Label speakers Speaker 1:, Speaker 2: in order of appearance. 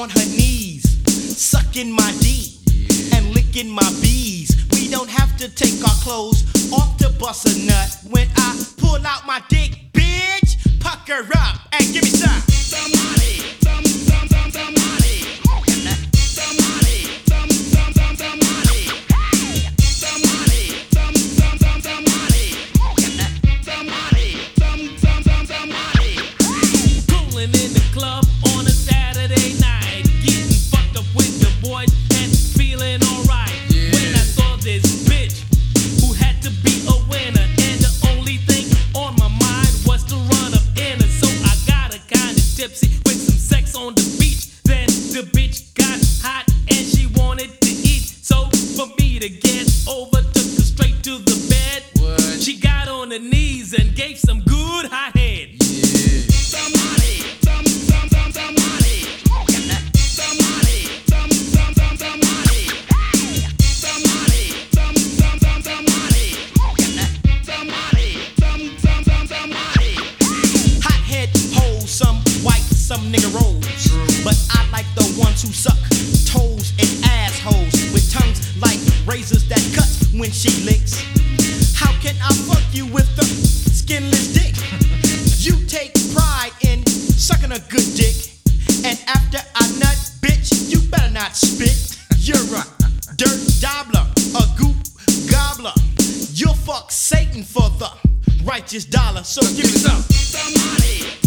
Speaker 1: on her knees, sucking my D and licking my bees. We don't have to take our clothes off to bust a nut. When I pull out my dick, bitch, pucker up and give me some.
Speaker 2: Some, some, some, some, some, some, some, some, some, some, some, some,
Speaker 3: in the club on a Saturday on the beach. Then the bitch got hot and she wanted to eat. So for me to get over, took her straight to the bed. She got on her knees and gave some good hot head.
Speaker 2: Somebody,
Speaker 1: some nigga rolls. But I like the ones who suck toes and assholes with tongues like razors that cut when she licks. How can I fuck you with the skinless dick? You take pride in sucking a good dick. And after I nut, bitch, you better not spit. You're a dirt dabbler, a goop gobbler. You'll fuck Satan for the righteous dollar. So give me some.
Speaker 2: Somebody,